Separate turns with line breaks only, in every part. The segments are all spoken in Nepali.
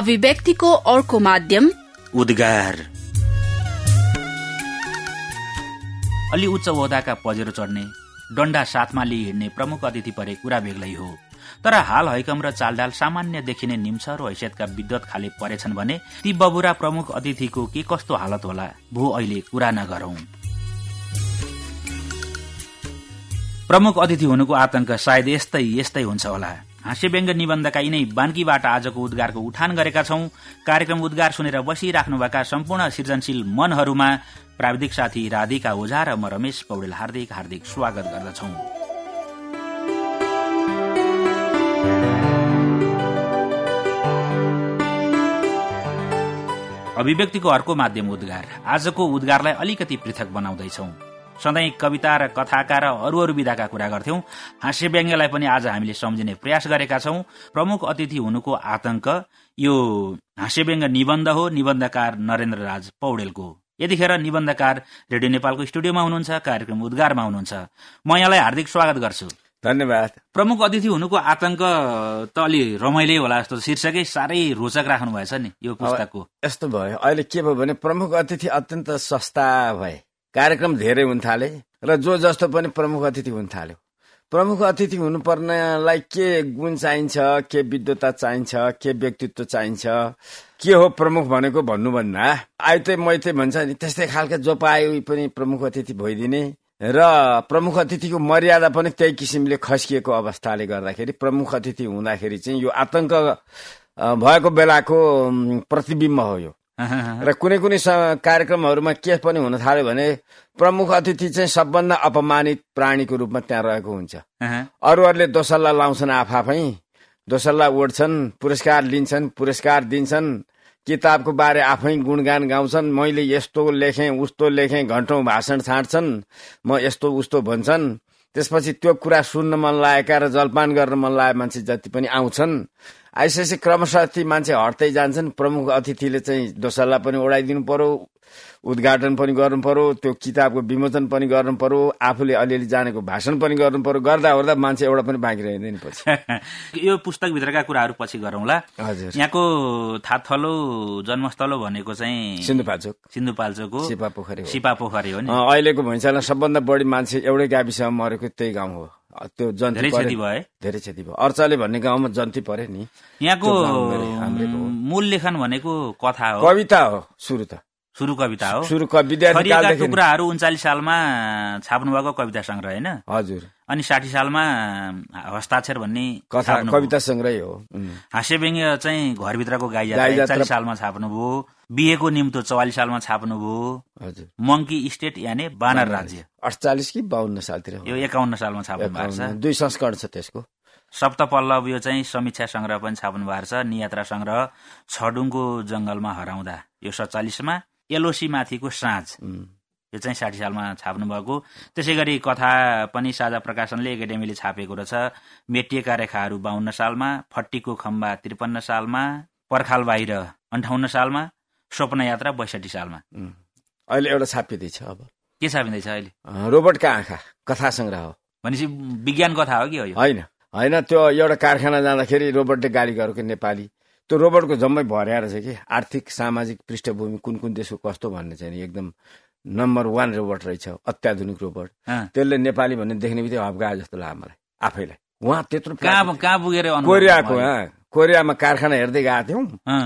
अभिव्यक्तिको अर्को माध्यम
उद्गार। अलि उच्च ओहदाका पजेरो चढ्ने डण्डा साथमा लिई हिँड्ने प्रमुख अतिथि परे कुरा बेग्लै हो। तर हाल हैकम र चालडाल सामान्य देखिने निम्छ र हैसियतका विद्वत खाले परेछन् भने ती बबुरा प्रमुख अतिथिको के कस्तो हालत होला भू अहिले कुरा नगरौं। प्रमुख अतिथि हुनुको आतंक सायद यस्तै यस्तै हुन्छ होला। हाँस्यव्यङ्ग निबन्धका यिनै बान्कीबाट आजको उद्गारको उठान गरेका छौं। कार्यक्रम उद्गार सुनेर बसिराख्नुभएका सम्पूर्ण सृजनशील मनहरूमा प्राविधिक साथी राधिका ओझा र म रमेश पौडेल हार्दिक हार्दिक स्वागत गर्दछौं। अभिव्यक्तिको अर्को माध्यम उद्गार। आजको उद्गारलाई अलिकति पृथक बनाउँदैछौ। सधैँ कविता र कथाका र अरू अरू विधाका कुरा गर्थ्यौं। हास्य व्यङ्ग्यलाई पनि आज हामीले सम्झिने प्रयास गरेका छौं। प्रमुख अतिथि हुनुको आतंक यो हास्यव्यङ्ग निबन्ध हो। निबन्धकार नरेन्द्र राज पौडेलको। यतिखेर निबन्धकार रेडियो नेपालको स्टुडियोमा हुनुहुन्छ कार्यक्रम उद्गारमा हुनुहुन्छ। म यहाँलाई हार्दिक स्वागत गर्छु।
धन्यवाद।
प्रमुख अतिथि हुनुको आतंक त अलि रमाइलो होला जस्तो शीर्षकै साह्रै रोचक राख्नु भएछ नि यो पुस्तकको।
यस्तो भयो। अहिले के भयो भने प्रमुख अतिथि अत्यन्त सस्ता भए। कार्यक्रम धेरै हुन थाले र जो जस्तो पनि प्रमुख अतिथि हुन थाल्यो। प्रमुख अतिथि हुनुपर्नेलाई के गुण चाहिन्छ के विद्वता चाहिन्छ के व्यक्तित्व चाहिन्छ के हो प्रमुख भनेको भन्नुभन्दा आइते मैते भन्छ नि त्यस्तै खालको जो पायो पनि प्रमुख अतिथि भइदिने र प्रमुख अतिथिको मर्यादा पनि त्यही किसिमले खस्किएको अवस्थाले गर्दाखेरि प्रमुख अतिथि हुँदाखेरि चाहिँ यो आतंक भएको बेलाको प्रतिबिम्ब हो यो। र कुनै कुनै कार्यक्रमहरूमा के पनि हुन थाल्यो भने प्रमुख अतिथि चाहिँ सबभन्दा अपमानित प्राणीको रूपमा त्यहाँ रहेको हुन्छ। अरूहरूले दोसल्ला लाउँछन् आफै दोसल्ला ओढ्छन् पुरस्कार लिन्छन् पुरस्कार दिन्छन्। किताबको बारे आफै गुणगान गाउँछन्। मैले यस्तो लेखेँ उस्तो लेखेँ घन्टौँ भाषण छाँट्छन्। म यस्तो उस्तो भन्छन्। त्यसपछि त्यो कुरा सुन्न मन लागेका र जलपान गर्न मन लागेका मान्छे जति पनि आउँछन् आइसकेपछि क्रमशः ती मान्छे हट्दै जान्छन्। प्रमुख अतिथिले चाहिँ दोसल्ला पनि ओढाइदिनु पर्यो। उद्घाटन पनि गर्नु पर्यो त्यो किताबको विमोचन पनि गर्नु पर्यो आफूले अलिअलि जानेको भाषण पनि गर्नु पर्यो गर्दा ओर्दा मान्छे एउटा पनि बाँकी रहँदैन पछि।
यो पुस्तकभित्रका कुराहरू पछि गरौँला। हजुर। यहाँको थाथलो जन्मस्थलो भनेको चाहिँ
सिन्धुपाल्चोक।
सिन्धुपाल्चोक हो।
सिपा पोखरी
सिपा पोखरी हो नि।
अहिलेको भैँचाला सबभन्दा बढी मान्छे एउटै गाविसमा मरेको त्यही गाउँ हो। त्यो जन्ती
धेरै क्षति भयो
धेरै क्षति भयो। अर्चाले भन्ने गाउँमा जन्ती परे नि।
यहाँको मूल लेखन भनेको कथा हो।
कविता हो सुरु त।
सुरु कविता हो
सुरु विद्यार्थी
टुक्राहरू उन्चालिस सालमा छाप्नु भएको कविता संग्रह होइन?
हजुर।
अनि साठी सालमा हस्ताक्षर भन्ने
कविता संग्रह हो।
हास्य व्यङ्ग्य चाहिँ घरभित्रको गाई चालिस सालमा छाप्नुभयो। बिहेको निम्तो चौवालिस सालमा छाप्नुभयो।
हजुर।
मङ्की स्टेट यानि बानर राज्य।
अडचालिस कि बाहन्न सालतिर
यो एकाउन्न सालमा छाप्नु भएको छ
दुई संस्करण छ त्यसको।
सप्तपल्लव यो चाहिँ समीक्षा संग्रह पनि छाप्नु भएको छ। नियात्रा संग्रह छडुङको जंगलमा हराउँदा। यो सत्तालिसमा एलओसी माथिको साँझ यो चाहिँ साठी सालमा छाप्नु भएको त्यसै गरी कथा पनि साझा प्रकाशनले एकाडेमीले छापेको रहेछ। मेटिएका रेखाहरू बाहन्न सालमा फट्टीको खम्बा त्रिपन्न सालमा पर्खाल बाहिर अन्ठाउन्न सालमा स्वप्न यात्रा बैसठी सालमा।
अहिले एउटा छापिँदैछ अब।
के छापिँदैछ अहिले?
रोबोटका आँखा कथा संग्रह हो।
भनेपछि विज्ञान कथा हो कि
होइन होइन त्यो एउटा कारखाना जाँदाखेरि रोबोटले गाडी गरेको नेपाली। त्यो रोबोटको जम्मै भर्या रहेछ कि आर्थिक सामाजिक पृष्ठभूमि कुन कुन देशको कस्तो भन्ने चाहिँ एकदम नम्बर वान रोबोट रहेछ अत्याधुनिक रोबोट त्यसले नेपाली भन्ने देख्ने बित्तिकै हप्का जस्तो लाग्यो मलाई आफैलाई। उहाँ त्यत्रो
कहाँ कहाँ पुगेर
कोरियाको कोरियामा कारखाना हेर्दै गएको थियौँ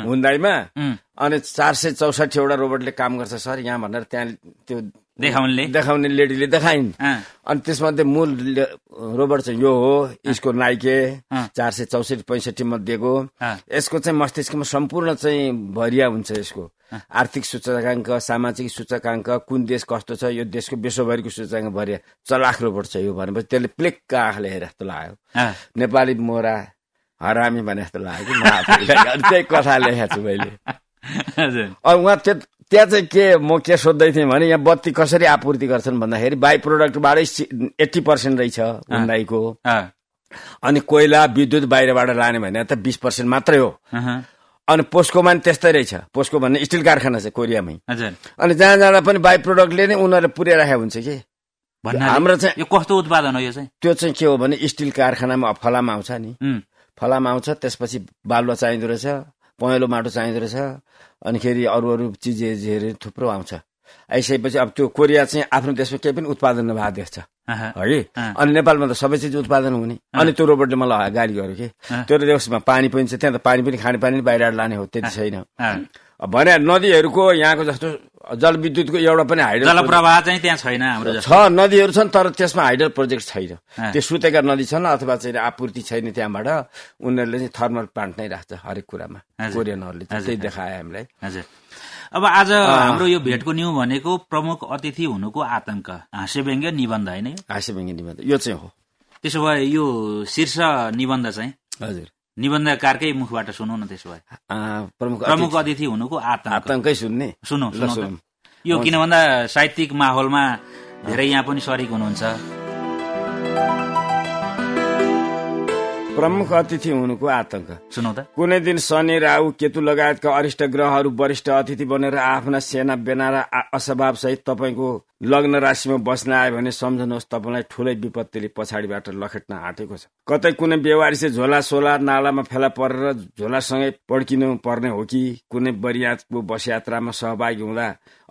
हुन्दाईमा। अनि चार सय चौसठीवटा रोबोटले काम गर्छ सर यहाँ भनेर त्यहाँ त्यो
देखाउने
देखाउने लेडीले देखाइन्। अनि त्यसमध्ये मूल रोबोट चाहिँ यो हो यसको नाइके चार सय चौसठी पैँसठी मध्येको। यसको चाहिँ मस्तिष्कमा सम्पूर्ण चाहिँ भरिया हुन्छ यसको। आर्थिक सूचकाङ्क सामाजिक सूचकाङ्क कुन देश कस्तो छ यो देशको विश्वभरिको सूचकाङ्क भरिया चलाख रोबोट छ यो भनेपछि त्यसले प्लेक्क आँखाले हेरे जस्तो लाग्यो। नेपाली मोरा हरामी भने जस्तो लाग्यो त्यही कथा लेखेको छु मैले। उहाँ त्यहाँ चाहिँ के म के सोध्दै थिएँ भने यहाँ बत्ती कसरी आपूर्ति गर्छन् भन्दाखेरि बाई प्रोडक्टबाटै एट्टी पर्सेन्ट रहेछ हुन्डाईको अनि कोइला विद्युत बाहिरबाट लाने भने त बिस पर्सेन्ट मात्रै हो। अनि पोस्कोमा पनि त्यस्तै रहेछ। पोस्को भन्ने स्टिल कारखाना छ कोरियामै। अनि जहाँ जाँदा पनि बाई प्रोडक्टले नै उनीहरूले पुर्याइराखेको हुन्छ कि?
हाम्रो चाहिँ यो कस्तो उत्पादन हो यो चाहिँ?
त्यो चाहिँ के हो भने स्टिल कारखानामा फलाम आउँछ नि। फलाम आउँछ त्यसपछि बालुवा चाहिँदो रहेछ। पहेँलो माटो चाहिँदो रहेछ। अनिखेरि अरू अरू चिजहरू थुप्रो आउँछ। आइसकेपछि अब त्यो कोरिया चाहिँ आफ्नो देशमा केही पनि उत्पादन नभएको देश छ। है अनि नेपालमा त सबै चिज उत्पादन हुने। अनि त्यो रोबोटले मलाई गाली गर्यो कि। त्यो देशमा पानी पनि छ त्यहाँ त पानी पनि खाने पानी पनि बाहिर लाने हो त्यति छैन। भने नदीहरूको यहाँको जस्तो जलविद्युतको एउटा पनि हाइडल
जलप्रवाह चाहिँ त्यहाँ छैन हाम्रो
छ नदीहरू छन् तर त्यसमा हाइडल प्रोजेक्ट छैन। त्यो सुतेका नदी छन् अथवा चाहिँ आपूर्ति छैन त्यहाँबाट उनीहरूले चाहिँ थर्मल प्लान्ट नै राख्छ हरेक कुरामा। कोरियनहरूले। त्यही देखाए हामीलाई।
हजुर। अब आज हाम्रो यो भेटको न्यू भनेको प्रमुख अतिथि हुनुको आतंक। हाँस्य व्यङ्ग्य निबन्ध होइन यो?
हाँस्य व्यङ्ग्य निबन्ध। यो चाहिँ हो।
त्यसो भए यो शीर्ष निबन्ध चाहिँ?
हजुर।
निबन्धकारकै मुखबाट सुनौ न त्यसो भए।
प्रमुख अतिथि-
हुनुको आतंकै
सुन्ने।
सुनौ सुनौ। यो किन भन्दा साहित्यिक माहौलमा धेरै यहाँ पनि सरिक हुनुहुन्छ।
प्रमुख अतिथि हुनुको आतंक
सुनौ त।
कुनै दिन शनि राहु केतु लगायतका अरिष्ट ग्रहहरू वरिष्ठ अतिथि बनेर आफ्ना सेना बेना र आ- असभावसहित तपाईँको लग्न राशिमा बस्न आयो भने सम्झनुहोस् तपाईँलाई ठुलै विपत्तिले पछाडिबाट लखेट्न आँटेको छ। कतै कुनै बेवारिसे झोला सोला नालामा फेला परेर झोलासँगै पड्किनु पर्ने हो कि? कुनै बरियातको बसयात्रामा सहभागी हुँदा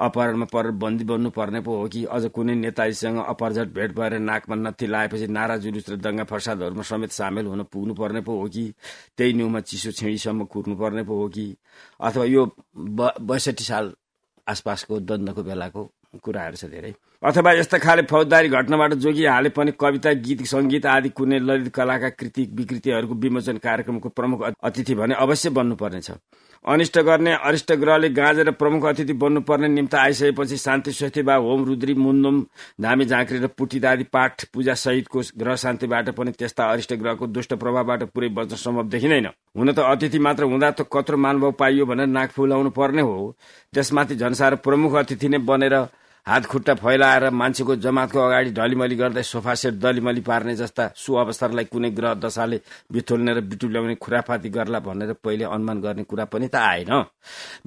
अपहरणमा परेर बन्दी बन्नु पर्ने पो हो कि? अझ कुनै नेताजीसँग अपरझट भेट भएर नाकमा नत्थी लाएपछि नारा जुलुस र दङ्गा फसादहरूमा समेत सामेल हुन पुग्नु पर्ने पो हो कि? त्यही न्युमा चिसो छिँडीसम्म कुर्नु पर्ने पो हो कि? अथवा यो बैसठी साल आसपासको द्वन्द्वको बेलाको कुराहरू छ धेरै। अथवा यस्ता खाले फौजदारी घटनाबाट जोगिहाले पनि कविता गीत सङ्गीत आदि कुनै ललित कलाका कृति विकृतिहरूको विमोचन कार्यक्रमको प्रमुख अतिथि भने अवश्य बन्नुपर्नेछ। अनिष्ट गर्ने अरिष्ट ग्रहले गाँजेर प्रमुख अतिथि बन्नुपर्ने निम्ति आइसकेपछि शान्ति स्वस्तिबा होम रुद्री मुन्दुम धामी झाँक्री र पुटित आदि पाठ पूजा सहितको ग्रह शान्तिबाट पनि त्यस्ता अरिष्ट ग्रहको दुष्ट प्रभावबाट पुरै बच्न सम्भव देखिँदैन। हुन त अतिथि मात्र हुँदा त कत्रो मानव पाइयो भनेर नाक फुलाउनु पर्ने हो। त्यसमाथि झन्सार प्रमुख अतिथि नै बनेर हात खुट्टा फैलाएर मान्छेको जमातको अगाडि ढलिमली गर्दै सोफा सेट दलिमली पार्ने जस्ता सुअवसरलाई कुनै ग्रह दशाले बिथोल्ने र बिटुल्याउने खुराफाती गर्ला भनेर पहिले अनुमान गर्ने कुरा पनि त आएन।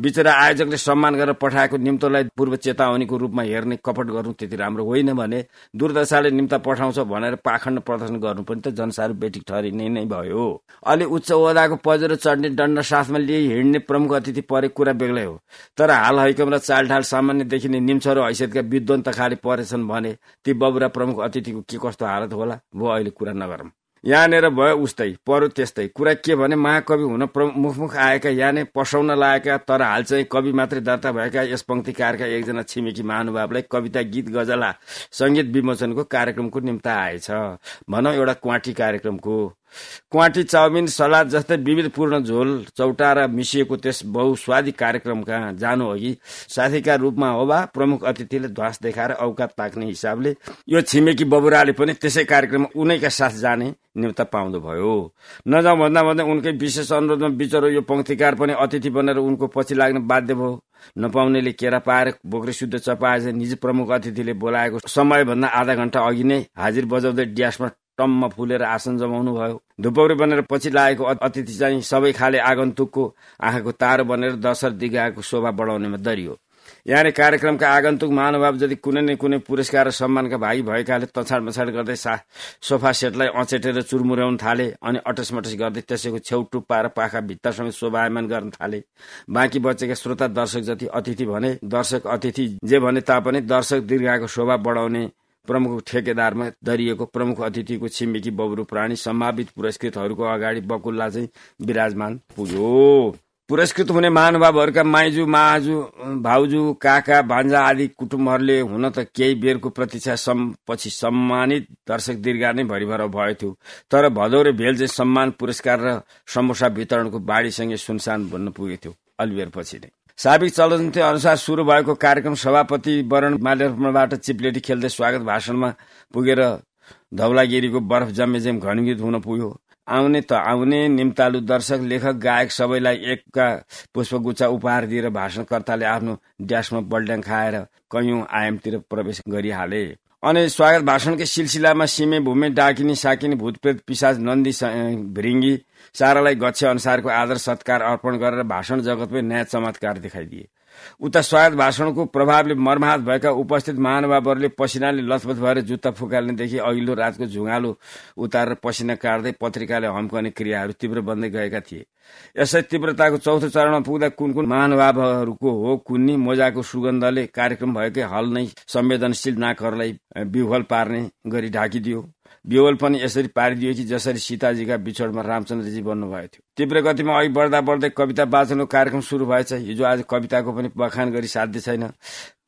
बिचरा आयोजकले सम्मान गरेर पठाएको निम्तोलाई पूर्व चेतावनीको रूपमा हेर्ने कपट गर्नु त्यति राम्रो होइन भने दुर्दशाले निम्ता पठाउँछ भनेर पाखण्ड प्रदर्शन गर्नु पनि त जनसाहरू बेटिक ठहरिने नै भयो। अलि उच्च ओदाको पजेरो चढ्ने दण्ड साथमा लिए हिँड्ने प्रमुख अतिथि परे कुरा बेग्लै हो। तर हाल हैकम र चालढाल सामान्य देखिने निम्छरो हैसियतका विद्वान त खालि परेछन् भने ती बबुरा प्रमुख अतिथिको के कस्तो हालत होला भो अहिले कुरा नगरौँ। यहाँनिर भयो उस्तै परो त्यस्तै। कुरा के भने महाकवि हुन मुखमुख आएका याने पसाउन लागेका तर हाल चाहिँ कवि मात्रै दर्ता भएका यस पंक्तिकारका एकजना छिमेकी महानुभावलाई कविता गीत गजला संगीत विमोचनको कार्यक्रमको निम्ति आएछ। भनौँ एउटा क्वाटी कार्यक्रमको। क्वाटी चाउमिन सलाद जस्तै विविधपूर्ण झोल चौटा र मिसिएको त्यस बहुस्वादी कार्यक्रमका जानु अघि साथीका रूपमा हो वा प्रमुख अतिथिले ध्वास देखाएर औकात पाक्ने हिसाबले यो छिमेकी बबुराले पनि त्यसै कार्यक्रममा उनैका साथ जाने निम्ता पाउँदो भयो नजाउँ भन्दा भन्दै उनकै विशेष अनुरोधमा बिचरो यो पंक्तिकार पनि अतिथि बनेर उनको पछि लाग्न बाध्य भयो। नपाउनेले केरा पाएर बोक्रे शुद्ध चपाएछ निज प्रमुख अतिथिले बोलाएको समयभन्दा आधा घण्टा अघि नै हाजिर बजाउँदै ड्यासमा टम्म फुलेर आसन जमाउनु भयो। धुपौरी बनेर पछि लागेको अतिथि चाहिँ सबै खाले आगन्तुकको आँखाको तारो बनेर दशर दिगाको शोभा बढाउनेमा दरियो। यहाँ कार्यक्रमका आगन्तुक महानुभाव जति कुनै न कुनै पुरस्कार र सम्मानका भागी भएकाले तछाड मछाड गर्दै सा सोफा सेटलाई अचेटेर चुरमुर्याउन थाले अनि अटसमटस गर्दै त्यसैको छेउ टुप्पा र पाखा भित्तासमेत शोभायमान गर्न थाले। बाँकी बचेका श्रोता दर्शक जति अतिथि भने दर्शक अतिथि जे भने तापनि दर्शक दीर्घाको शोभा बढाउने प्रमुख ठेकेदारमा दरिएको प्रमुख अतिथिको छिमेकी बब्रु प्राणी सम्भावित पुरस्कृतहरूको अगाडि बकुल्ला चाहिँ विराजमान पुग्यो। पुरस्कृत हुने महानुभावहरूका माइजू माजू भाउजू काका भान्जा आदि कुटुम्बहरूले हुन त केही बेरको प्रतीक्षा सम पछि सम्मानित दर्शक दीर्घा नै भरिभर भयो थियो तर भदौ र भेल चाहिँ सम्मान पुरस्कार र समोसा वितरणको बाढीसँगै सुनसान बन्न पुगेको थियो अलिबेर पछि नै। साबिक चलन्ती अनुसार सुरु भएको कार्यक्रम सभापति वरण माल्यार्पणबाट चिप्लेटी खेल्दै स्वागत भाषणमा पुगेर धौलागिरीको बरफ जमेजेम घनीभूत हुन पुग्यो। आउने त आउने निम्तालु दर्शक लेखक गायक सबैलाई एकका पुष्पगुच्छा उपहार दिएर भाषणकर्ताले आफ्नो ड्यासमा बल्ड्याङ खाएर कैयौं आयामतिर प्रवेश गरिहाले। अनि स्वागत भाषणकै सिलसिलामा सिमे भूमि डाकिनी साकिनी भूतप्रेत पिसाज नन्दी भृङ्गी सारालाई गच्छे अनुसारको आदर सत्कार अर्पण गरेर भाषण जगतमै नयाँ चमत्कार देखाइदिए। उता स्वागत भाषणको प्रभावले मर्माहत भएका उपस्थित महानुभावहरूले पसिनाले लथपथ भएर जुत्ता फुकाल्नेदेखि अघिल्लो रातको झुङ्गालो उतारेर पसिना काट्दै पत्रिकाले हम्कने क्रियाहरू तीव्र बन्दै गएका थिए। यसै तीव्रताको चौथो चरणमा पुग्दा कुन कुन महानुभावहरूको हो कुन्नी मोजाको सुगन्धले कार्यक्रम भएकै हल नै संवेदनशील नाकहरूलाई बिहुल पार्ने गरी ढाकिदियो। बिहोल पनि यसरी पारिदियो कि जसरी सीताजीका बिछोडमा रामचन्द्रजी बन्नुभएको थियो। तीव्र गतिमा अघि बढ्दा बढ्दै कविता वाचनको कार्यक्रम सुरु भएछ। हिजो आज कविताको पनि बखान गरी साध्य छैन।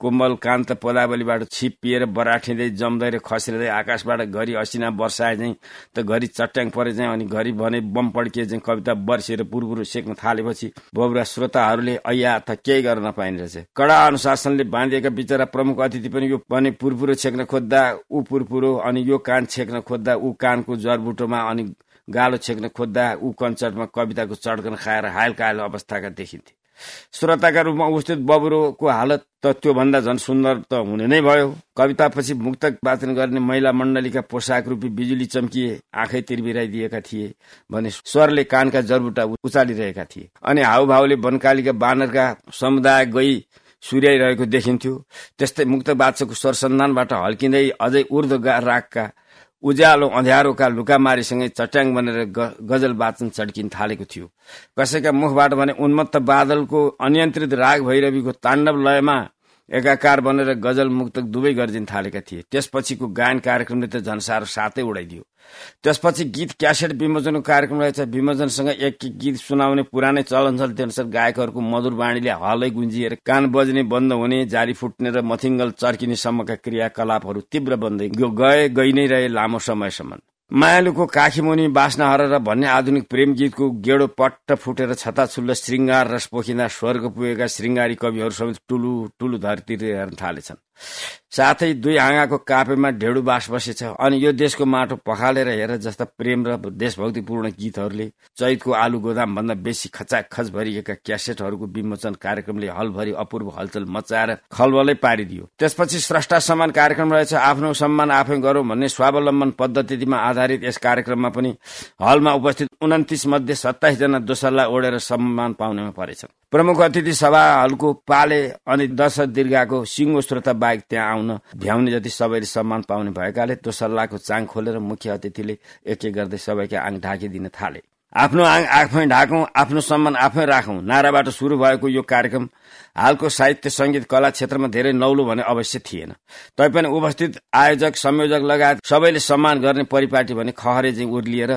कोमल कान्त पदावलीबाट छिप्पिएर बराठिँदै जम्दै र खस्रिँदै आकाशबाट घरि असिना वर्षाए चाहिँ त घरि चट्याङ परे चाहिँ अनि घरि भने बम पड्किए चाहिँ कविता वर्षेर पुरपुर सेक्न थालेपछि बौरा श्रोताहरूले अया त केही गर्न नपाइने रहेछ। कडा अनुशासनले बाँधिएका बिचरा प्रमुख अतिथि पनि यो पनि पुरपुरो छेक्न खोज्दा ऊ पुरपुरो अनि यो कान छेक्न खोज्दा ऊ कानको जरबुटोमा अनि गालो छेक्न खोज्दा ऊ कन्सर्टमा कविताको चड्कन खाएर हायल कायल अवस्थाका देखिन्थे। श्रोताका रूपमा उपस्थित बबुरोको हालत त त्योभन्दा झन् सुन्दर त हुने नै भयो। कवितापछि मुक्तक वाचन गर्ने महिला मण्डलीका पोसाक रूपी बिजुली चम्किए आँखै तिर्बिराइदिएका थिए भने स्वरले कानका जरबुटा उचालिरहेका थिए। अनि हाउभाउले वनकालीका बानरका समुदाय गई सुर्याइरहेको देखिन्थ्यो। त्यस्तै मुक्त बादशाहको सरसन्धानबाट हल्किँदै अझै ऊर्ध रागका उज्यालो अँध्यारोका लुकामारीसँगै चट्याङ बनेर गजल वाचन चड्किन थालेको थियो। कसैका मुखबाट भने उन्मत्त बादलको अनियन्त्रित राग भैरवीको ताण्डव लयमा एकाकार बनेर गजल मुक्त दुवै गर्जिन थालेका थिए। त्यसपछिको गायन कार्यक्रमले त झन्सारो सातै उडाइदियो। त्यसपछि गीत क्यासेट विमोचनको कार्यक्रम रहेछ विमोचनसँग एक गीत सुनाउने पुरानै चलन चल्ती अनुसार गायकहरूको मधुर बाणीले हलै गुन्जिएर कान बज्ने बन्द हुने जारी फुट्ने र मथिङ्गल चर्किनेसम्मका क्रियाकलापहरू तीव्र बन्दै गए गइ नै रहे लामो समयसम्म। मायालुको काखीमुनि बाँच्न हर भन्ने आधुनिक प्रेम गीतको गेडो पट्ट फुटेर छताछुल्ल श्रृङ्गार रस पोखिँदा स्वर्ग पुगेका श्रृङ्गारी कविहरू समेत टुलु टुलु धरती हेर्न थालेछन्। साथै दुई आँगाको कापेमा ढेडु बास बसेछ। अनि यो देशको माटो पखालेर हेर जस्ता प्रेम र देशभक्तिपूर्ण गीतहरूले चैतको आलु गोदाम भन्दा बेसी खचाखच भरिएका क्यासेटहरूको विमोचन कार्यक्रमले हलभरि अपूर्व हलचल मचाएर खलबलै पारिदियो। त्यसपछि स्रष्टा सम्मान कार्यक्रम रहेछ। आफ्नो सम्मान आफै गरौं भन्ने स्वावलम्बन पद्धतिमा आधारित यस कार्यक्रममा पनि हलमा उपस्थित उन्तिस मध्ये सत्ताइस जना दोसरलाई ओढेर सम्मान पाउनेमा परेछन् प्रमुख अतिथि सभा हलको पाले अनि दश दीर्घाको सिङ्गो श्रोता बाहेक त्यहाँ आउन भ्याउने जति सबैले सम्मान पाउने भएकाले दोसल्लाको चाङ खोलेर मुख्य अतिथिले एक एक गर्दै सबैका आङ ढाकिदिन थाले। आफ्नो आङ आफै ढाकौं आफ्नो सम्मान आफै राखौं। नाराबाट शुरू भएको यो कार्यक्रम हालको साहित्य संगीत कला क्षेत्रमा धेरै नौलो भने अवश्य थिएन। तैपनि उपस्थित आयोजक संयोजक लगायत सबैले सम्मान गर्ने परिपाटी भने खहरे चाहिँ उर्लिएर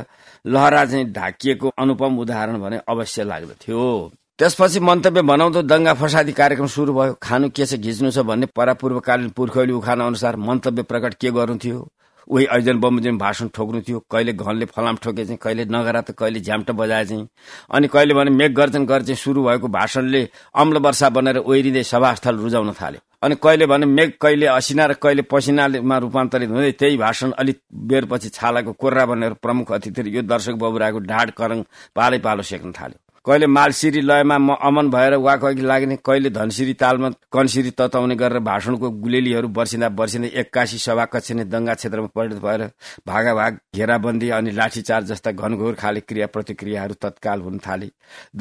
लहरा चाहिँ ढाकिएको अनुपम उदाहरण भने अवश्य लाग्दथ्यो। त्यसपछि मन्तव्य बनाउँदो दङ्गा फसादी कार्यक्रम सुरु भयो। खानु के छ घिच्नु छ भन्ने परापूर्वकालीन पुर्खौली उखान अनुसार मन्तव्य प्रकट के गर्नु थियो उही ऐजन बमोजिम भाषण ठोक्नु थियो कहिले घनले फलाम ठोके चाहिँ कहिले नगरा त कहिले झ्याम्ट बजाए चाहिँ अनि कहिले भने मेघ गर्जन गरे चाहिँ सुरु भएको भाषणले अम्ल वर्षा बनेर ओहिरिँदै सभास्थल रुजाउन थाल्यो। अनि कहिले भने मेघ कहिले असिना र कहिले पसिनामा रूपान्तरित हुँदै त्यही भाषण अलिक बेरपछि छालाको कोर्रा बनेर प्रमुख अतिथि यो दर्शक बबुराको ढाड करङ पालै पालो सेक्न थाल्यो। कहिले मालसिरी लयमा म अमन भएर वाक अघि लाग्ने कहिले धनसिरी तालमा कनसिरी तताउने गरेर भाषणको गुलेलीहरू बर्सिँदा बर्सिँदै एक्कासी सभा कक्ष नै दङ्गा क्षेत्रमा परिणत भएर भागाभाग घेराबन्दी अनि लाठीचार्ज जस्ता घनघोर खाले क्रिया प्रतिक्रियाहरू तत्काल हुन थाले।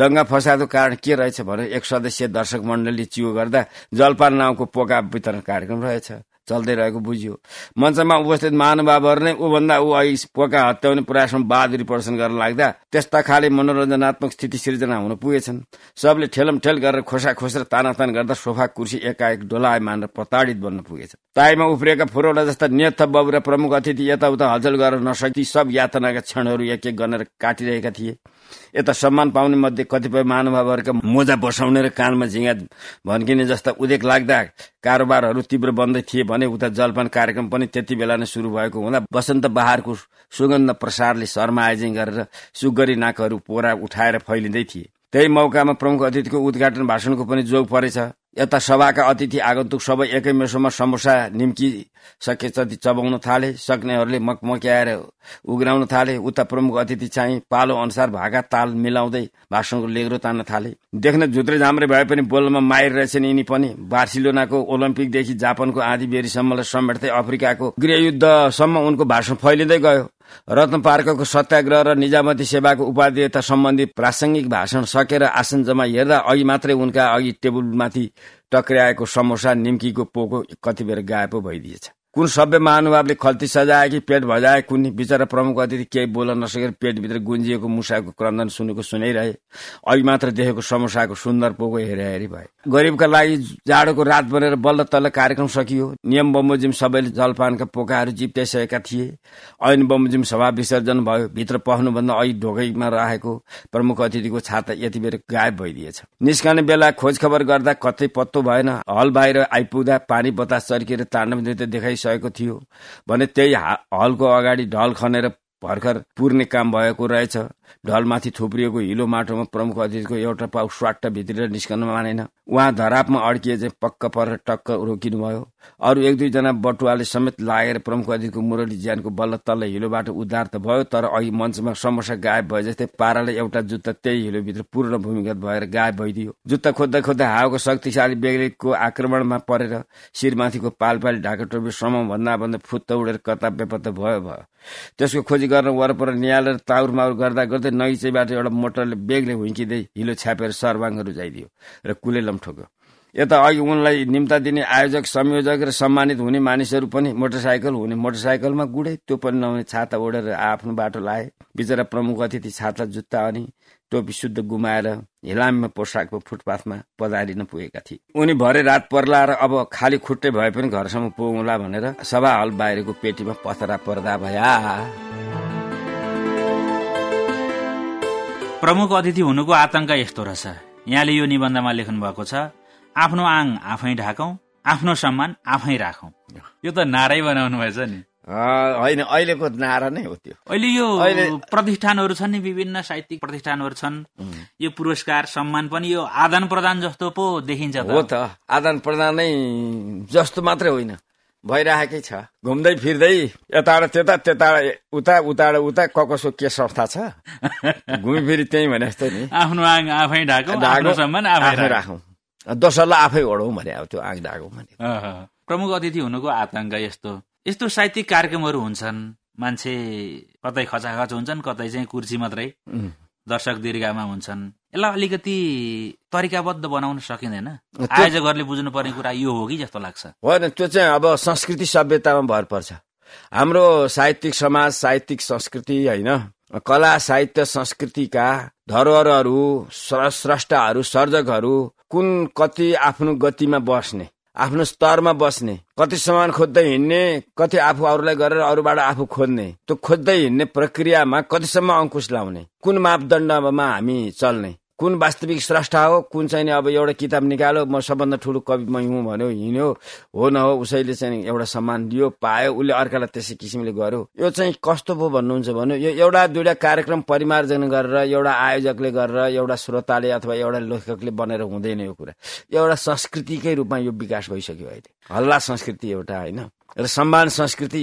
दङ्गा फसादको कारण के रहेछ भने एक सदस्य दर्शक मण्डलले चियो गर्दा जलपान नाउँको पोका वितरण कार्यक्रम रहेछ। चल्दै रहेको बुझियो। मञ्चमा उपस्थित महानुभावहरू नै ऊभन्दा ऊ अघि पोका हत्याउने प्रयासमा बहादुरी प्रदर्शन गर्न लाग्दा त्यस्ता खाले मनोरञ्जनात्मक स्थिति सिर्जना हुन पुगेछन्। सबले ठेलमठेल गरेर खोसा खोसेर तानातान गर्दा सोफा कुर्सी एकाएक डोलायमान र प्रताडित बन्न पुगेछ। ताईमा उफ्रिएका फुरौला जस्ता नियत बबुरा प्रमुख अतिथि यताउता हलचल गरेर नसक्ती सब यातनाका क्षणहरू एक एक गरेर काटिरहेका थिए। यता सम्मान पाउने मध्ये कतिपय महानुभावहरूका मोजा बसाउने र कानमा झिङ्गा भन्किने जस्ता उदेक लाग्दा कारोबारहरू तीव्र बन्दै थिए भने उता जलपान कार्यक्रम पनि त्यति बेला नै सुरु भएको हुँदा बसन्त बहारको सुगन्ध प्रसारले शर्मा आयोजन गरेर सुगरी नाकहरू पोरा उठाएर फैलिँदै थिए। त्यही मौकामा प्रमुख अतिथिको उद्घाटन भाषणको पनि जोग परेछ। यता सभाका अतिथि आगन्तुक सबै एकै मेसोमा समोसा निम्की सके जति चबाउन थाले सक्नेहरूले मकमक्याएर उग्राउन थाले उता प्रमुख अतिथि चाहिँ पालो अनुसार भागा ताल मिलाउँदै भाषणको लेग्रो तान्न थाले। देख्न झुत्रे झाम्रे भए पनि बोल्नमा माहिर रहेछन् यिनी पनि। बार्सिलोनाको ओलम्पिकदेखि जापानको आधी बेरीसम्मलाई समेट्दै अफ्रिकाको गृहयुद्धसम्म उनको भाषण फैलिँदै गयो। रत्न पार्कको सत्याग्रह र निजामती सेवाको उपाध्येयता सम्बन्धी प्रासंगिक भाषण सकेर आसनजमा हेर्दा अघि मात्रै उनका अघि टेबुलमाथि टक्राएको समोसा निम्कीको पोको कति बेर गायब भइदिएछ। कुन सभ्य महानुभावले खल्ती सजाए कि पेट भजाए कुन विचरा प्रमुख अतिथि केही बोल्न नसकेर पेटभित्र गुन्जिएको मुसाको क्रन्दन सुनेको सुनाइरहे। अघि मात्र देखेको समस्याको सुन्दर पोको हेरे भए। गरिबका लागि जाडोको रात बनेर बल्ल तल्ल कार्यक्रम सकियो। नियम बमोजिम सबैले जलपानका पोकाहरू जिप्टाइसकेका थिए। ऐन बमोजिम सभा विसर्जन भयो। भित्र पस्नुभन्दा अघि ढोकैमा राखेको प्रमुख अतिथिको छाता यति बेर गायब भइदिएछ। निस्कने बेला खोज खबर गर्दा कतै पत्तो भएन। हल बाहिर आइपुग्दा पानी बतास चर्किएर ताण्डव नृत्य देखाइ सकेको थियो। भने त्यही हलको अगाडि ढल खनेर भर्खर पुर्ने काम भएको रहेछ। ढलमाथि थुप्रिएको हिलो माटोमा प्रमुख अतिथिको एउटा पाउ स्वाट भित्र निस्कन मानेन। उहाँ धरापमा अड्किए चाहिँ पक्क पर टक्क रोकिनुभयो। अरू एक दुईजना बटुवाले समेत लागेर प्रमुख अतिथिको मुरली ज्यानको बल्ल तल्ल हिलोबाट उद्धार त भयो तर अघि मञ्चमा समस्या गायब भए जस्तै पाराले एउटा जुत्ता त्यही हिलोभित्र पूर्ण भूमिगत भएर गायब भइदियो। जुत्ता खोज्दा खोज्दा हावाको शक्तिशाली बेग्लीको आक्रमणमा परेर शिरमाथिको पालपाली ढाका टोपी श्रम भन्दा भन्दा फुत्त उडेर कता बेपत्ता भयो भयो। त्यसको खोजी गर्न वरपर निहालेर ताउर गर्दै नैचैबाट एउटा मोटरले बेगले हुइकिँदै हिलो छ्यापेर सर्वाङ्ग रुचाइदियो र कुलेलम ठोक्यो यता अघि उनलाई निम्ता दिने आयोजक संयोजक र सम्मानित हुने मानिसहरू पनि मोटरसाइकल हुने मोटरसाइकलमा गुडे त्यो पनि नहुने छाता ओढेर आफ्नो बाटो लाए। बिचरा प्रमुख अतिथि छाता जुत्ता अनि टोपी शुद्ध गुमाएर हिलाममा पोसाकको फुटपाथमा पधारिन पुगेका थिए। उनी भरे रात पर्ला र अब खाली खुट्टै भए पनि घरसम्म पुगौँला भनेर सभा हल बाहिरको पेटीमा पथरा पर्दा भया।
प्रमुख अतिथि हुनुको आतंक यस्तो रहेछ। यहाँले यो निबन्धमा लेख्नु भएको छ आफ्नो आङ आफै ढाकौं आफ्नो सम्मान आफै राखौं। यो त नारै बनाउनु भएछ नि।
होइन अहिलेको नारा नै हो त्यो।
अहिले यो प्रतिष्ठानहरू छन् नि विभिन्न साहित्यिक प्रतिष्ठानहरू छन्। यो पुरस्कार सम्मान पनि यो आदान प्रदान जस्तो पो देखिन्छ
हो त आदान प्रदान नै जस्तो मात्रै होइन। भइरहेकै छ। घुम्दै फिर्दै यताबाट त्यता त्यता उता उताबाट उता कसो के संस्था छ। घुमिफिरी त्यही भने जस्तै नि।
आफ्नो आङ आफै ढाको आफै
राखौँ दोस्रोलाई आफै ओढौँ भने अब त्यो आङ ढाकौँ भने।
प्रमुख अतिथि हुनुको आतंक यस्तो। यस्तो साहित्यिक कार्यक्रमहरू हुन्छन्। मान्छे कतै खचाखच हुन्छन् कतै चाहिँ कुर्सी मात्रै दर्शक दीर्घामा हुन्छन्। यसलाई अलिकति तरिकाबद्ध बनाउन सकिँदैन। आयोजकहरूले बुझ्नु पर्ने कुरा यो हो कि जस्तो लाग्छ।
होइन त्यो चाहिँ अब संस्कृति सभ्यतामा भर पर्छ। हाम्रो साहित्यिक समाज साहित्यिक संस्कृति होइन? कला साहित्य संस्कृतिका धरोहरहरू स्रष्टाहरू सर्जकहरू कुन कति आफ्नो गतिमा बस्ने आफ्नो स्तरमा बस्ने कति सामान खोज्दै हिँड्ने कति आफू अरूलाई गरेर अरूबाट आफू खोज्ने त्यो खोज्दै हिँड्ने प्रक्रियामा कतिसम्म अङ्कुश लाउने कुन मापदण्डमा हामी चल्ने कुन वास्तविक स्रष्टा हो कुन चाहिँ अब एउटा किताब निकाल्यो म सबभन्दा ठुलो कवि मै हुँ भन्यो हिँड्यो। हो न हो उसैले चाहिँ एउटा सम्मान दियो पायो उसले अर्कालाई त्यसै किसिमले गर्यो। यो चाहिँ कस्तो पो भन्नुहुन्छ भन्यो यो एउटा दुइटा कार्यक्रम परिमार्जन गरेर एउटा आयोजकले गरेर एउटा श्रोताले अथवा एउटा लेखकले बनेर हुँदैन यो कुरा। एउटा संस्कृतिकै रूपमा यो विकास भइसक्यो अहिले। हल्ला संस्कृति एउटा होइन। र सम्मान संस्कृति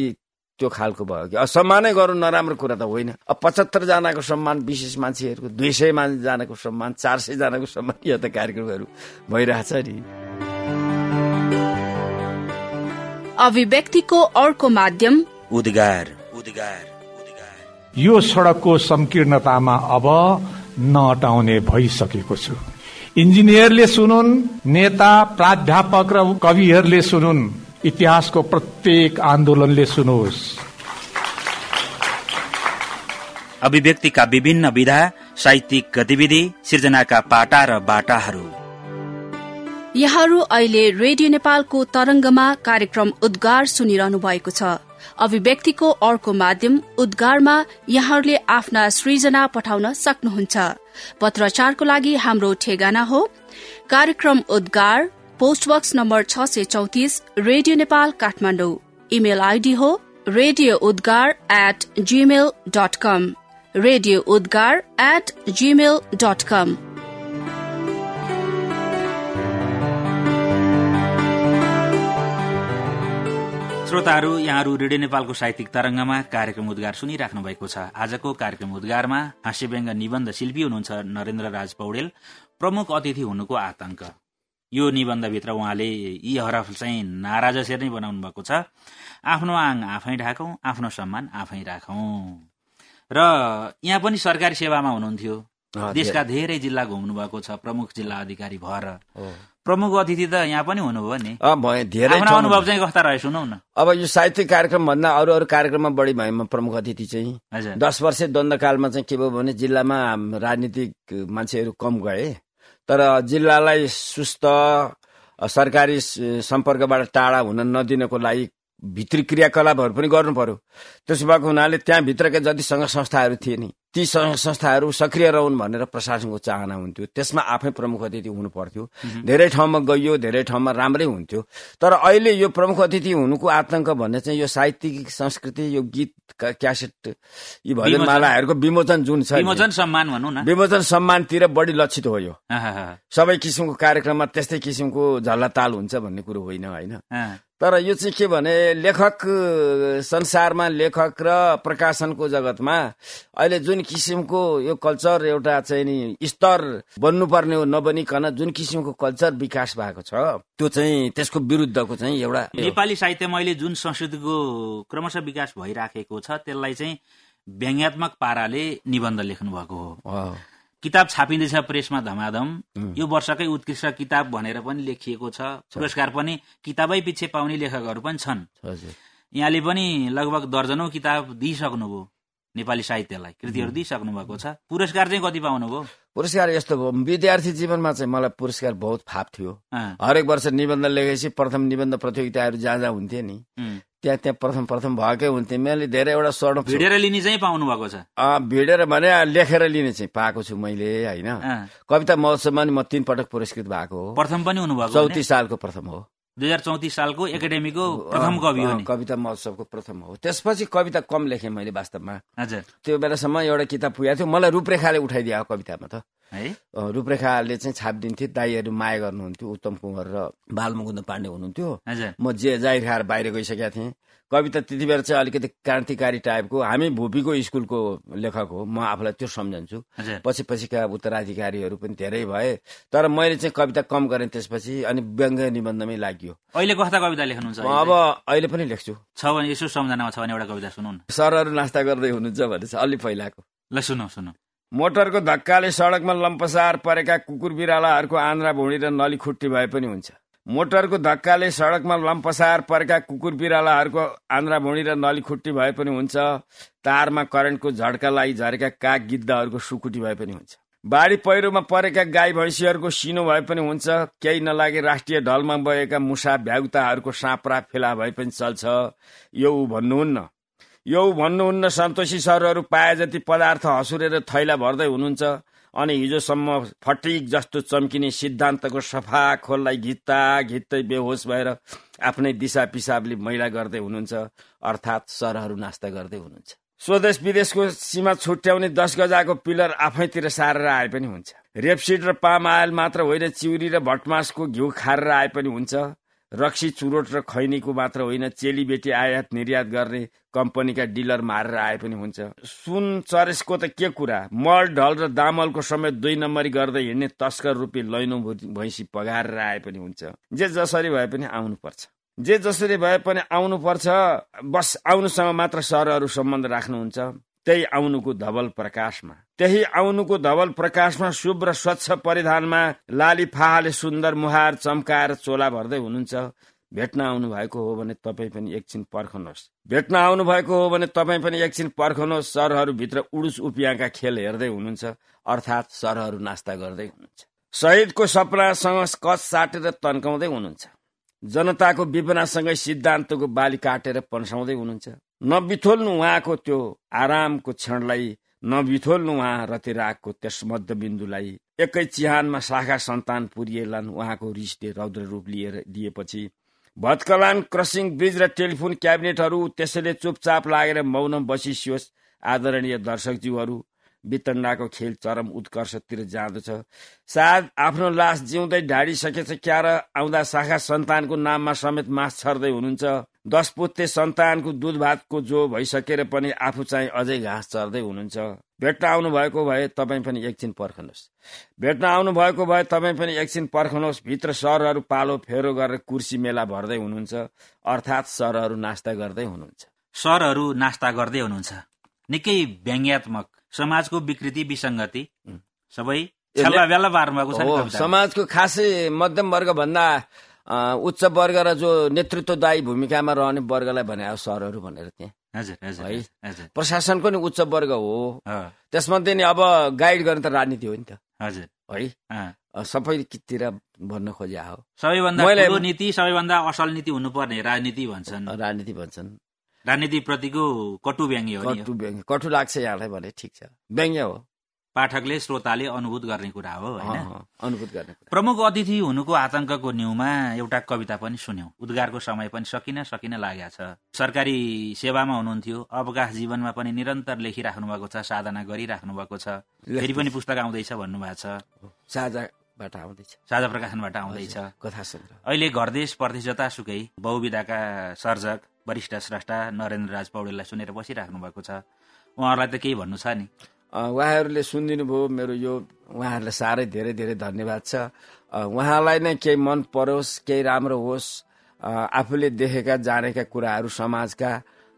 त्यो खालको भयो कि। सम्मानै गर्नु नराम्रो कुरा त होइन। अब पचहत्तर जनाको सम्मान विशेष मान्छेहरूको दुई सय जनाको सम्मान चार सय जनाको सम्मान यो त कार्यक्रमहरू भइरहेछ नि।
अभिव्यक्तिको अर्को माध्यम
उद्गार
उद्गार। यो सड़कको संकीर्णतामा अब नअटाउने भइसकेको छु। इन्जिनियरले सुनुन् नेता प्राध्यापक र कविहरूले सुनुन्। इतिहासको प्रत्येक आन्दोलनले सुनोस्।
अभिव्यक्तिका विभिन्न विधा साहित्यिक गतिविधि सृजनाका पाटा र बाटाहरू।
यहाँहरू अहिले रेडियो नेपालको तरंगमा कार्यक्रम उद्गार सुनिरहनु भएको छ। अभिव्यक्तिको अर्को माध्यम उद्गारमा यहाँहरूले आफ्ना सृजना पठाउन सक्नुहुन्छ। पत्रचारको लागि हाम्रो ठेगाना हो कार्यक्रम उद्गार पोस्टबक्स नम्बर छ सय चौतिस radio Nepal Kathmandu. Email ID हो radio Udgar at Gmail dot com radio Udgar at Gmail dot com
श्रोताहरू यहाँहरू रेडियो नेपालको साहित्यिक तरंगमा कार्यक्रम उद्गार सुनिराख्नु भएको छ। आजको कार्यक्रम उद्गारमा हास्यव्यङ्ग निबन्ध शिल्पी हुनुहुन्छ नरेन्द्र राज पौडेल प्रमुख अतिथि हुनुको आतंक। यो निबन्धभित्र उहाँले यी हरफ चाहिँ नारा जसरी नै बनाउनु भएको छ। आफ्नो आङ आफै ढाकौं आफ्नो सम्मान आफै राखौं। र यहाँ पनि सरकारी सेवामा हुनुहुन्थ्यो। देशका धेरै जिल्ला घुम्नु भएको छ प्रमुख जिल्ला अधिकारी भएर प्रमुख अतिथि त यहाँ पनि हुनुभयो नि। धेरै अनुभव चाहिँ कस्ता रह्यो सुनौ न।
अब यो साहित्यिक कार्यक्रम भन्दा अरू अरू कार्यक्रममा बढी भएमा प्रमुख अतिथि चाहिँ दस वर्ष द्वन्द्वकालमा चाहिँ के भयो भने जिल्लामा राजनीतिक मान्छेहरू कम गए। तर जिल्लालाई सुस्त सरकारी सम्पर्कबाट टाढा हुन नदिनको लागि भित्री क्रियाकलापहरू पनि गर्नु पर्यो। त्यसो भएको हुनाले त्यहाँभित्रका जति सङ्घ संस्थाहरू थिए नि ती सङ्घ संस्थाहरू सक्रिय रहन् भनेर प्रशासनको चाहना हुन्थ्यो। त्यसमा आफै प्रमुख अतिथि हुनु पर्थ्यो। धेरै ठाउँमा गइयो धेरै ठाउँमा राम्रै हुन्थ्यो। तर अहिले यो प्रमुख अतिथि हुनुको आतंक भन्ने चाहिँ यो साहित्यिक संस्कृति यो गीत क्यासेट यी भजनमालाहरूको विमोचन। जुन छ
विमोचन सम्मान भनौँ न।
विमोचन सम्मानतिर बढी लक्षित हो यो। सबै किसिमको कार्यक्रममा त्यस्तै किसिमको झल्लाताल हुन्छ भन्ने कुरो होइन होइन? तर यो चाहिँ के भने लेखक संसारमा लेखक र प्रकाशनको जगतमा अहिले जुन किसिमको यो कल्चर एउटा चाहिँ नि स्तर बन्नुपर्ने हो नबनिकन जुन किसिमको कल्चर विकास भएको छ त्यो चाहिँ त्यसको विरुद्धको चाहिँ एउटा
नेपाली साहित्यमा अहिले जुन संस्कृतिको क्रमशः विकास भइराखेको छ त्यसलाई चाहिँ व्यङ्ग्यात्मक पाराले निबन्ध लेख्नु भएको हो किताब छापिँदैछ प्रेसमा धमाधम। यो वर्षकै उत्कृष्ट किताब भनेर पनि लेखिएको छ। पुरस्कार पनि किताबै पछि पाउने लेखकहरू पनि छन्। यहाँले पनि लगभग दर्जनौ किताब दिइसक्नुभयो। नेपाली साहित्यलाई। कृतिहरू दिइसक्नु भएको छ। पुरस्कार चाहिँ कति पाउनुभयो?
पुरस्कार यस्तो भयो। विद्यार्थी जीवनमा चाहिँ मलाई पुरस्कार बहुत फाप थियो। हरेक वर्ष निबन्ध लेखेपछि प्रथम निबन्ध प्रतियोगिताहरू जहाँ जहाँ हुन्थे नि त्यहाँ त्यहाँ प्रथम प्रथम भएकै हुन्थे मैले धेरैवटा स्वर्ण
भिडेर लिने चाहिँ पाउनु भएको छ।
भिडेर भने लेखेर लिने चाहिँ पाएको छु मैले होइन? कविता महोत्सवमा नि म तीन पटक पुरस्कृत भएको हो।
प्रथम पनि हुनुभएको
चौतिस सालको प्रथम हो।
दुई हजार चौतिस सालको एकाडेमीको प्रथम कवि हो
कविता महोत्सवको प्रथम हो। त्यसपछि कविता कम लेखेँ मैले वास्तवमा। हजुर। त्यो बेलासम्म एउटा किताब पुगेको थियो। मलाई रूपरेखाले उठाइदियो कवितामा त। है? रूपरेखाले चाहिँ छापिदिन्थे दाईहरू माया गर्नुहुन्थ्यो उत्तम कुमार र बालमुकुन्द पाण्डे हुनुहुन्थ्यो। म जे जाहिर खाएर बाहिर गइसकेका थिएँ। कविता त्यति बेला चाहिँ अलिकति क्रान्तिकारी टाइपको हामी भूपीको स्कुलको लेखक हो म आफूलाई त्यो सम्झन्छु। पछि पछिका उत्तराधिकारीहरू पनि धेरै भए तर मैले चाहिँ कविता कम गरेँ त्यसपछि अनि व्यङ्ग्य निबन्धमै लाग्यो।
अहिले कस्ता कविता लेख्नुहुन्छ
अब अहिले पनि लेख्छु।
छ भने यसो सम्झनामा छ भने एउटा कविता सुनौ
सरहरू नास्ता गर्दै हुनुहुन्छ भने चाहिँ अलि पहिलाको।
ल सुनौ सुनौ।
मोटरको धक्काले सडकमा लम्पसार परेका कुकुर बिरालाहरूको आन्द्रा भुँडी र नली खुट्टी भए पनि हुन्छ। मोटरको धक्काले सडकमा लम्पसार परेका कुकुर बिरालाहरूको आन्द्रा भुँडी र नली खुट्टी भए पनि हुन्छ। तारमा करेन्टको झड्का लागि झरेका काग गिद्धहरूको सुकुटी भए पनि हुन्छ। बाढी पहिरोमा परेका गाई भैँसीहरूको सिनो भए पनि हुन्छ। केही नलागे राष्ट्रिय ढलमा बगेका मुसा भ्याउताहरूको साँप्रा फेला भए पनि चल्छ। यो भन्नुहुन्न। यो भन्नुहुन्न सन्तोषी सरहरू पाए जति पदार्थ हसुरेर थैला भर्दै हुनुहुन्छ अनि हिजोसम्म फटिक जस्तो चम्किने सिद्धान्तको सफा खोललाई घित्ता घित्तै बेहोस भएर आफ्नै दिशा पिसाबले मैला गर्दै हुनुहुन्छ अर्थात् सरहरू नास्ता गर्दै हुनुहुन्छ। स्वदेश विदेशको सीमा छुट्याउने दस गजाको पिलर आफैतिर सारेर आए पनि हुन्छ। रेपसिड र पाम आयल मात्र होइन चिउरी र भटमासको घिउ खारेर आए पनि हुन्छ। रक्सी चुरोट र खैनीको मात्र होइन चेलीबेटी आयात निर्यात गर्ने कम्पनीका डिलर मारेर आए पनि हुन्छ। सुन चरेसको त के कुरा? मल ढल र दामलको समेत दुई नम्बरी गर्दै हिँड्ने तस्कर रूपी लैनो भैँसी पगारेर आए पनि हुन्छ। जे जसरी भए पनि आउनुपर्छ। जे जसरी भए पनि आउनुपर्छ बस आउनुसँग मात्र सरहरू सम्बन्ध राख्नुहुन्छ। त्यही आउनुको धवल प्रकाशमा। त्यही आउनुको धवल प्रकाशमा शुभ्र स्वच्छ परिधानमा लाली फाहाले सुन्दर मुहार चम्काएर चोला भर्दै हुनुहुन्छ। भेट्न आउनु भएको हो भने तपाईँ पनि एकछिन पर्खनुहोस्। भेट्न आउनु भएको हो भने तपाईँ पनि एकछिन पर्खनुहोस्। सरहरूभित्र उडुस उपियाका खेल हेर्दै हुनुहुन्छ। अर्थात् सरहरू नास्ता गर्दै हुनुहुन्छ। शहीदको सपनासँग कच साटेर तन्काउँदै हुनुहुन्छ। जनताको विपनासँगै सिद्धान्तको बाली काटेर पन्साउँदै हुनुहुन्छ। नबिथोल्नु उहाँको त्यो आरामको क्षणलाई नबिथोल्नु उहाँ रतिरागको त्यस मध्यबिन्दुलाई एकै चिहानमा शाखा सन्तान पुरिएलान् उहाँको रिसले रौद्र रूप लिएर दिएपछि भत्कलान क्रसिङ ब्रिज र टेलिफोन क्याबिनेटहरू त्यसैले चुपचाप लागेर मौन बसिसियोस् आदरणीय दर्शकज्यूहरू वितण्डाको खेल चरम उत्कर्षतिर जाँदछ। सायद आफ्नो लास जिउँदै ढाडिसकेछ क्यार आउँदा शाखा सन्तानको नाममा समेत मास छर्दै हुनुहुन्छ। दस पुत्ते सन्तानको दुध भातको जो भइसकेर पनि आफू चाहिँ अझै घाँस चर्दै हुनुहुन्छ। भेट्न आउनु भएको भए तपाईँ पनि एकछिन पर्खनुहोस्। भेट्न आउनु भएको भए तपाईँ पनि एकछिन पर्खनुहोस्। भित्र सरहरू पालो फेरो गरेर कुर्सी मेला भर्दै हुनुहुन्छ। अर्थात् सरहरू नास्ता गर्दै हुनुहुन्छ।
सरहरू नास्ता गर्दै हुनुहुन्छ। निकै व्यङ्ग्यात्मक समाजको विकृति विसङ्गति सबै
समाजको खासै मध्यम वर्ग भन्दा उच्च वर्ग र जो नेतृत्वदायी भूमिकामा रहने वर्गलाई भने सरहरू भनेर
त्यहाँ।
है। प्रशासनको नि उच्च वर्ग हो। त्यसमध्ये नि अब गाइड गर्ने त राजनीति हो नि त।
हजुर।
है। सबैतिर भन्न खोजे हो
सबैभन्दा नीति सबैभन्दा असल नीति हुनुपर्ने राजनीति भन्छन्।
राजनीति भन्छन्।
राजनीति प्रतिको कटु व्यङ्ग्य
हो कटु व्यङ्ग्य। कटु लाग्छ यहाँलाई भने ठिक छ। व्यङ्ग्य हो।
पाठकले श्रोताले अनुभूत गर्ने कुरा हो होइन?
अनुभूत गर्ने
प्रमुख अतिथि हुनुको आतंकको न्युमा एउटा कविता पनि सुन्यौं। उद्गारको समय पनि सकिन सकिन लागेको छ। सरकारी सेवामा हुनुहुन्थ्यो। अवकाश जीवनमा पनि निरन्तर लेखिराख्नु भएको छ साधना गरिराख्नु भएको छ। फेरि पनि पुस्तक आउँदैछ भन्नुभएको छ।
साझाबाट आउँदैछ।
साझा प्रकाशनबाट आउँदैछ।
कथा
अहिले घरदेश परदेश जतासुकै बहुविधाका सर्जक वरिष्ठ स्रष्टा नरेन्द्र राज पौडेललाई सुनेर बसिराख्नु भएको छ। उहाँहरूलाई त केही भन्नु छ नि?
उहाँहरूले सुनिदिनु भयो मेरो यो उहाँहरूलाई साह्रै धेरै धेरै धन्यवाद छ। उहाँलाई नै केही मन परोस् केही राम्रो होस् आफूले देखेका जानेका कुराहरू समाजका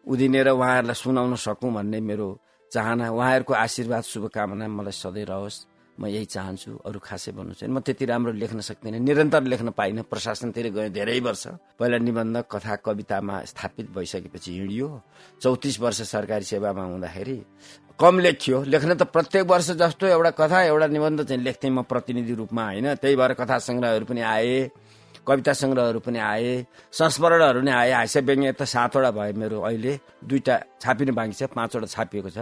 उदिनेर उहाँहरूलाई सुनाउन सकौँ भन्ने मेरो चाहना। उहाँहरूको आशीर्वाद शुभकामना मलाई सधैँ रहोस्। म यही चाहन्छु अरू खासै भन्नु छैन म त्यति राम्रो लेख्न सक्दिनँ निरन्तर लेख्न पाइनँ प्रशासनतिर गएँ धेरै वर्ष। पहिला निबन्ध कथा कवितामा स्थापित भइसकेपछि हिँडियो। चौतिस वर्ष सरकारी सेवामा हुँदाखेरि कम लेखियो लेख्न त प्रत्येक वर्ष जस्तो एउटा कथा एउटा निबन्ध चाहिँ लेख्थेँ म प्रतिनिधि रूपमा होइन? त्यही भएर कथा सङ्ग्रहहरू पनि आए कविता सङ्ग्रहहरू पनि आए संस्मरणहरू नै आए। हास्य व्यङ्ग्य त सातवटा भयो मेरो अहिले। दुईवटा छापिनु बाँकी छ पाँचवटा छापिएको छ।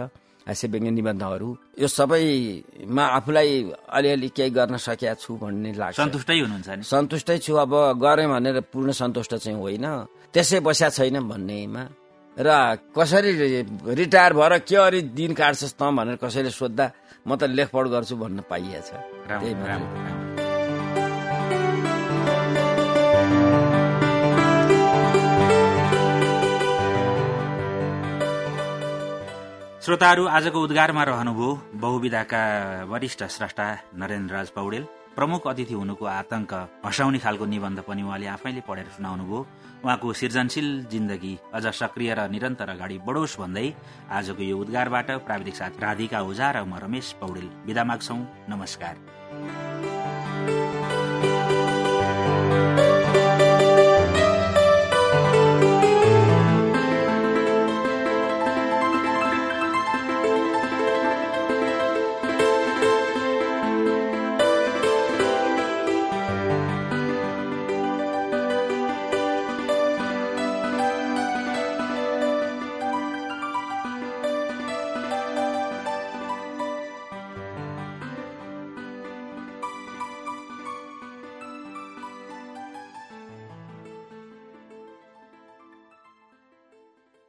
हास्य व्यङ्ग्य निबन्धहरू। यो सबैमा आफूलाई अलिअलि केही गर्न सकेका छु भन्ने लाग्छ।
सन्तुष्टै हुनुहुन्छ
सन्तुष्टै छु अब गरेँ भनेर पूर्ण सन्तुष्ट चाहिँ होइन। त्यसै बस्या छैन भन्नेमा। र कसरी रिटायर भएर के अरे दिन काट्छस् त भनेर कसैले सोद्धा म त लेखपढ गर्छु भन्न पाइएछ।
श्रोताहरू आजको उद्गारमा रहनुभयो बहुविधाका वरिष्ठ स्रष्टा नरेन्द्र राज पौडेल प्रमुख अतिथि हुनुको आतंक हँसाउने खालको निबन्ध पनि उहाँले आफैले पढेर सुनाउनुभयो। उहाँको सृजनशील जिन्दगी अझ सक्रिय र निरन्तर अगाडि बढोस् भन्दै आजको यो उद्गारबाट प्राविधिक साथ राधिका ओझा र म रमेश पौडेल विदा माग्छौ। नमस्कार।